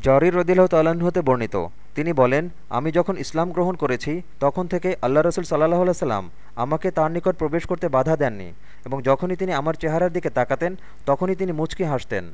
জরির রদিল্লাহ তাল্লাহ্ন হতে বর্ণিত। তিনি বলেন, আমি যখন ইসলাম গ্রহণ করেছি, তখন থেকে আল্লাহ রসুল সাল্লাহ সাল্লাম আমাকে তার নিকট প্রবেশ করতে বাধা দেননি এবং যখনই তিনি আমার চেহারার দিকে তাকাতেন, তখনই তিনি মুচকি হাসতেন।